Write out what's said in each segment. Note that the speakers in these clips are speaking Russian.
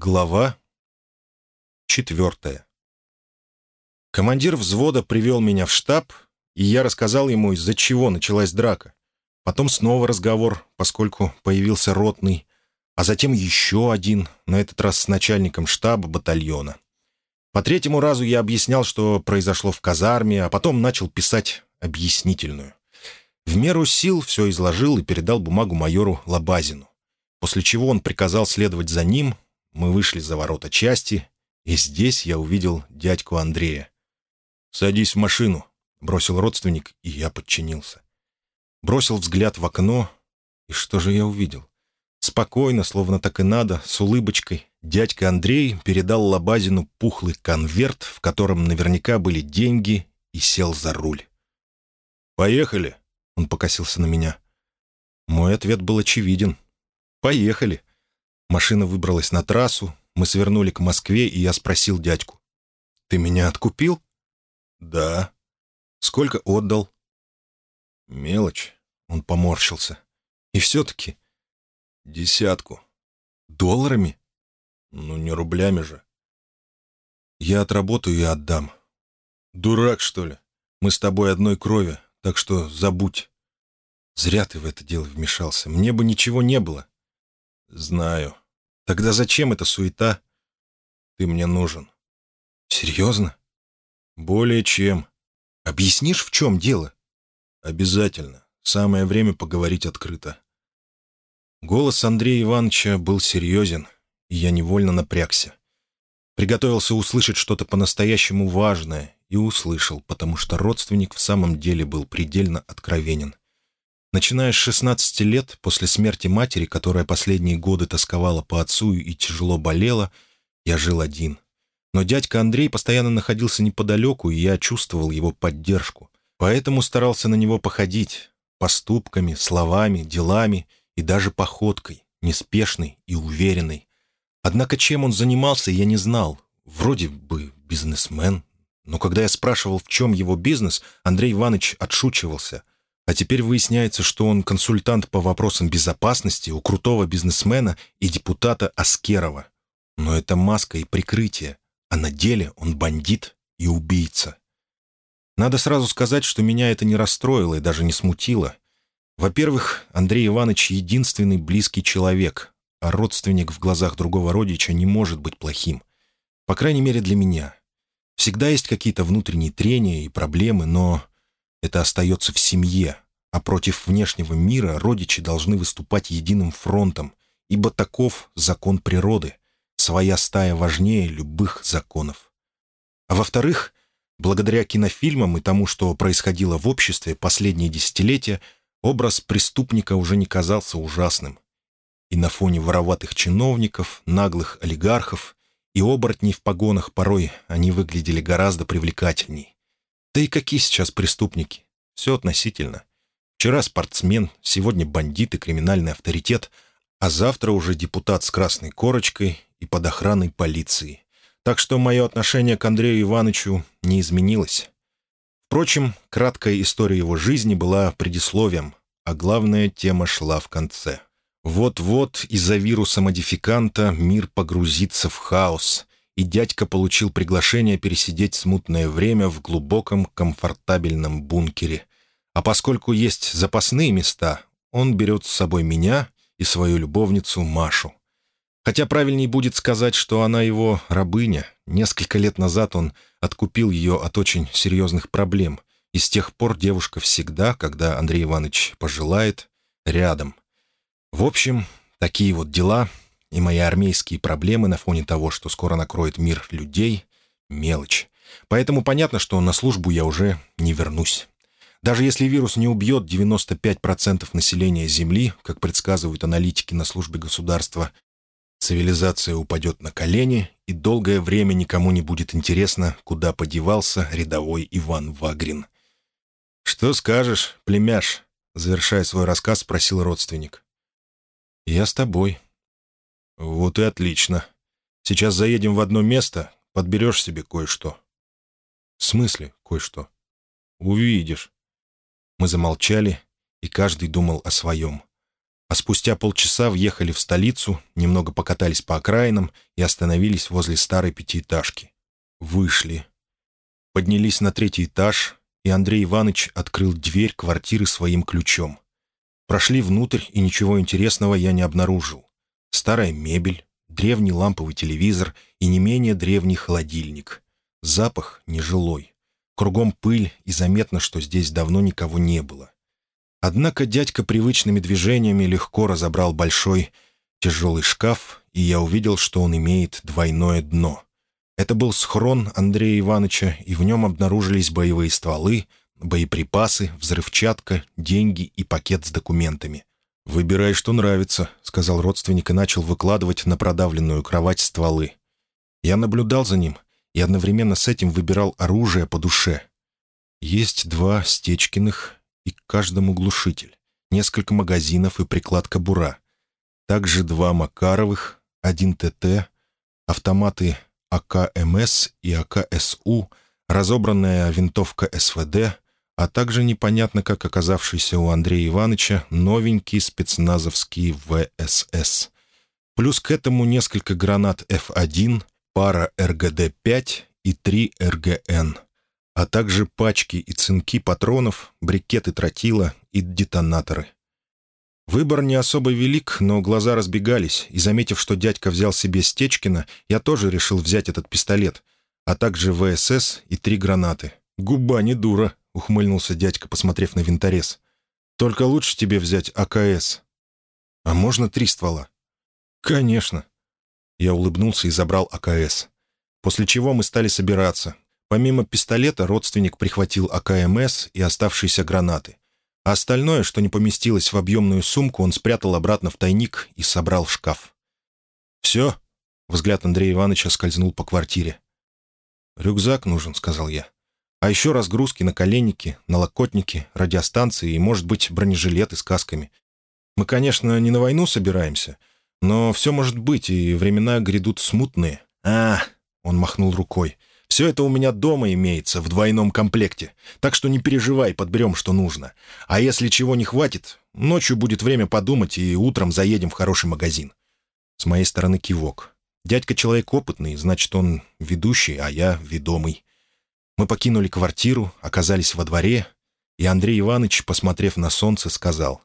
Глава четвертая. Командир взвода привел меня в штаб, и я рассказал ему, из-за чего началась драка. Потом снова разговор, поскольку появился ротный, а затем еще один, на этот раз с начальником штаба батальона. По третьему разу я объяснял, что произошло в казарме, а потом начал писать объяснительную. В меру сил все изложил и передал бумагу майору Лабазину, после чего он приказал следовать за ним, мы вышли за ворота части, и здесь я увидел дядьку Андрея. «Садись в машину», — бросил родственник, и я подчинился. Бросил взгляд в окно, и что же я увидел? Спокойно, словно так и надо, с улыбочкой, дядька Андрей передал Лобазину пухлый конверт, в котором наверняка были деньги, и сел за руль. «Поехали», — он покосился на меня. Мой ответ был очевиден. «Поехали». Машина выбралась на трассу, мы свернули к Москве, и я спросил дядьку. «Ты меня откупил?» «Да». «Сколько отдал?» «Мелочь», — он поморщился. «И все-таки...» «Десятку». «Долларами?» «Ну, не рублями же». «Я отработаю и отдам». «Дурак, что ли? Мы с тобой одной крови, так что забудь». «Зря ты в это дело вмешался. Мне бы ничего не было. «Знаю. Тогда зачем эта суета? Ты мне нужен». «Серьезно?» «Более чем. Объяснишь, в чем дело?» «Обязательно. Самое время поговорить открыто». Голос Андрея Ивановича был серьезен, и я невольно напрягся. Приготовился услышать что-то по-настоящему важное, и услышал, потому что родственник в самом деле был предельно откровенен. Начиная с 16 лет, после смерти матери, которая последние годы тосковала по отцу и тяжело болела, я жил один. Но дядька Андрей постоянно находился неподалеку, и я чувствовал его поддержку. Поэтому старался на него походить поступками, словами, делами и даже походкой, неспешной и уверенной. Однако чем он занимался, я не знал. Вроде бы бизнесмен. Но когда я спрашивал, в чем его бизнес, Андрей Иванович отшучивался — а теперь выясняется, что он консультант по вопросам безопасности у крутого бизнесмена и депутата Аскерова. Но это маска и прикрытие, а на деле он бандит и убийца. Надо сразу сказать, что меня это не расстроило и даже не смутило. Во-первых, Андрей Иванович — единственный близкий человек, а родственник в глазах другого родича не может быть плохим. По крайней мере, для меня. Всегда есть какие-то внутренние трения и проблемы, но это остается в семье, а против внешнего мира родичи должны выступать единым фронтом, ибо таков закон природы. Своя стая важнее любых законов. А во-вторых, благодаря кинофильмам и тому, что происходило в обществе последние десятилетия, образ преступника уже не казался ужасным. И на фоне вороватых чиновников, наглых олигархов и оборотней в погонах порой они выглядели гораздо привлекательней. Да и какие сейчас преступники? Все относительно. Вчера спортсмен, сегодня бандит и криминальный авторитет, а завтра уже депутат с красной корочкой и под охраной полиции. Так что мое отношение к Андрею Ивановичу не изменилось. Впрочем, краткая история его жизни была предисловием, а главная тема шла в конце. Вот-вот из-за вируса модификанта мир погрузится в хаос, и дядька получил приглашение пересидеть смутное время в глубоком комфортабельном бункере. А поскольку есть запасные места, он берет с собой меня и свою любовницу Машу. Хотя правильней будет сказать, что она его рабыня. Несколько лет назад он откупил ее от очень серьезных проблем, и с тех пор девушка всегда, когда Андрей Иванович пожелает, рядом. В общем, такие вот дела — и мои армейские проблемы на фоне того, что скоро накроет мир людей — мелочь. Поэтому понятно, что на службу я уже не вернусь. Даже если вирус не убьет 95% населения Земли, как предсказывают аналитики на службе государства, цивилизация упадет на колени, и долгое время никому не будет интересно, куда подевался рядовой Иван Вагрин. «Что скажешь, племяш?» — завершая свой рассказ, спросил родственник. «Я с тобой», «Вот и отлично. Сейчас заедем в одно место, подберешь себе кое-что». «В смысле кое-что?» «Увидишь». Мы замолчали, и каждый думал о своем. а спустя полчаса въехали в столицу, немного покатались по окраинам и остановились возле старой пятиэтажки. Вышли. Поднялись на третий этаж, и Андрей Иванович открыл дверь квартиры своим ключом. Прошли внутрь, и ничего интересного я не обнаружил. Старая мебель, древний ламповый телевизор и не менее древний холодильник. Запах нежилой. Кругом пыль, и заметно, что здесь давно никого не было. Однако дядька привычными движениями легко разобрал большой тяжелый шкаф, и я увидел, что он имеет двойное дно. Это был схрон Андрея Ивановича, и в нем обнаружились боевые стволы, боеприпасы, взрывчатка, деньги и пакет с документами. «Выбирай, что нравится», — сказал родственник и начал выкладывать на продавленную кровать стволы. Я наблюдал за ним и одновременно с этим выбирал оружие по душе. Есть два Стечкиных, и к каждому глушитель, несколько магазинов и приклад кобура. Также два Макаровых, один ТТ, автоматы АКМС и АКСУ, разобранная винтовка СВД, а также непонятно как оказавшийся у Андрея Ивановича новенький спецназовский ВСС. Плюс к этому несколько гранат F1, пара РГД-5 и три РГН а также пачки и цинки патронов, брикеты тротила и детонаторы. Выбор не особо велик, но глаза разбегались, и, заметив, что дядька взял себе Стечкина, я тоже решил взять этот пистолет, а также ВСС и три гранаты. «Губа не дура», — ухмыльнулся дядька, посмотрев на винторез. «Только лучше тебе взять АКС». «А можно три ствола?» «Конечно». Я улыбнулся и забрал АКС. После чего мы стали собираться, Помимо пистолета родственник прихватил АКМС и оставшиеся гранаты. А остальное, что не поместилось в объемную сумку, он спрятал обратно в тайник и собрал шкаф. «Все?» — взгляд Андрея Ивановича скользнул по квартире. «Рюкзак нужен», — сказал я. «А еще разгрузки, наколенники, налокотники, радиостанции и, может быть, бронежилеты с касками. Мы, конечно, не на войну собираемся, но все может быть, и времена грядут смутные». «А!» — он махнул рукой. Все это у меня дома имеется в двойном комплекте, так что не переживай, подберем, что нужно. А если чего не хватит, ночью будет время подумать, и утром заедем в хороший магазин». С моей стороны кивок. Дядька человек опытный, значит, он ведущий, а я ведомый. Мы покинули квартиру, оказались во дворе, и Андрей Иванович, посмотрев на солнце, сказал,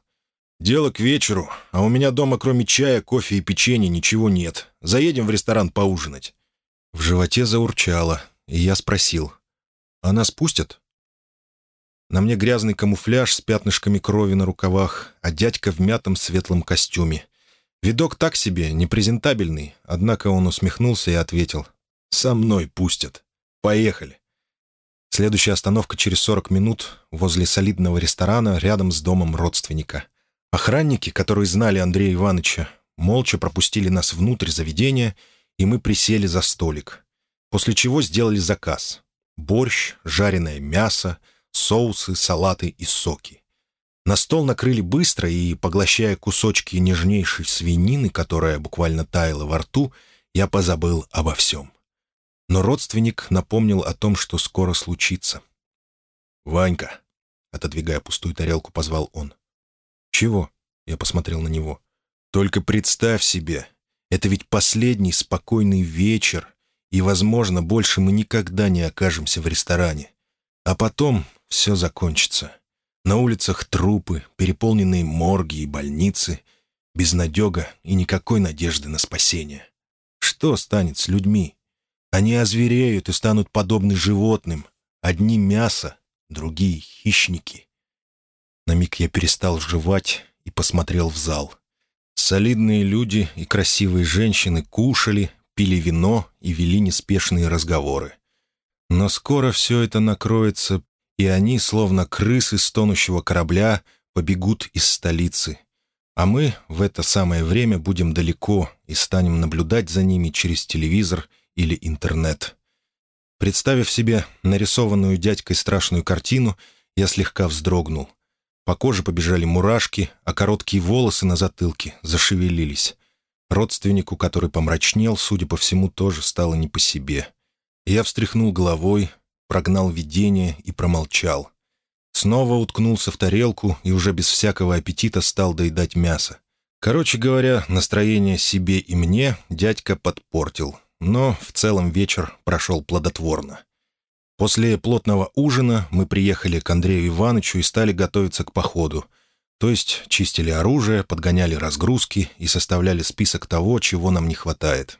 «Дело к вечеру, а у меня дома кроме чая, кофе и печенья ничего нет. Заедем в ресторан поужинать». В животе заурчало, и я спросил, «А нас пустят?» На мне грязный камуфляж с пятнышками крови на рукавах, а дядька в мятом светлом костюме. Видок так себе, непрезентабельный, однако он усмехнулся и ответил, «Со мной пустят. Поехали». Следующая остановка через 40 минут возле солидного ресторана рядом с домом родственника. Охранники, которые знали Андрея Ивановича, молча пропустили нас внутрь заведения, и мы присели за столик после чего сделали заказ. Борщ, жареное мясо, соусы, салаты и соки. На стол накрыли быстро, и, поглощая кусочки нежнейшей свинины, которая буквально таяла во рту, я позабыл обо всем. Но родственник напомнил о том, что скоро случится. «Ванька», — отодвигая пустую тарелку, позвал он. «Чего?» — я посмотрел на него. «Только представь себе, это ведь последний спокойный вечер, и, возможно, больше мы никогда не окажемся в ресторане. А потом все закончится. На улицах трупы, переполненные морги и больницы, безнадега и никакой надежды на спасение. Что станет с людьми? Они озвереют и станут подобны животным. Одни мясо, другие — хищники. На миг я перестал жевать и посмотрел в зал. Солидные люди и красивые женщины кушали, пили вино и вели неспешные разговоры. Но скоро все это накроется, и они, словно крысы с тонущего корабля, побегут из столицы. А мы в это самое время будем далеко и станем наблюдать за ними через телевизор или интернет. Представив себе нарисованную дядькой страшную картину, я слегка вздрогнул. По коже побежали мурашки, а короткие волосы на затылке зашевелились. Родственнику, который помрачнел, судя по всему, тоже стало не по себе. Я встряхнул головой, прогнал видение и промолчал. Снова уткнулся в тарелку и уже без всякого аппетита стал доедать мясо. Короче говоря, настроение себе и мне дядька подпортил, но в целом вечер прошел плодотворно. После плотного ужина мы приехали к Андрею Ивановичу и стали готовиться к походу. То есть чистили оружие, подгоняли разгрузки и составляли список того, чего нам не хватает.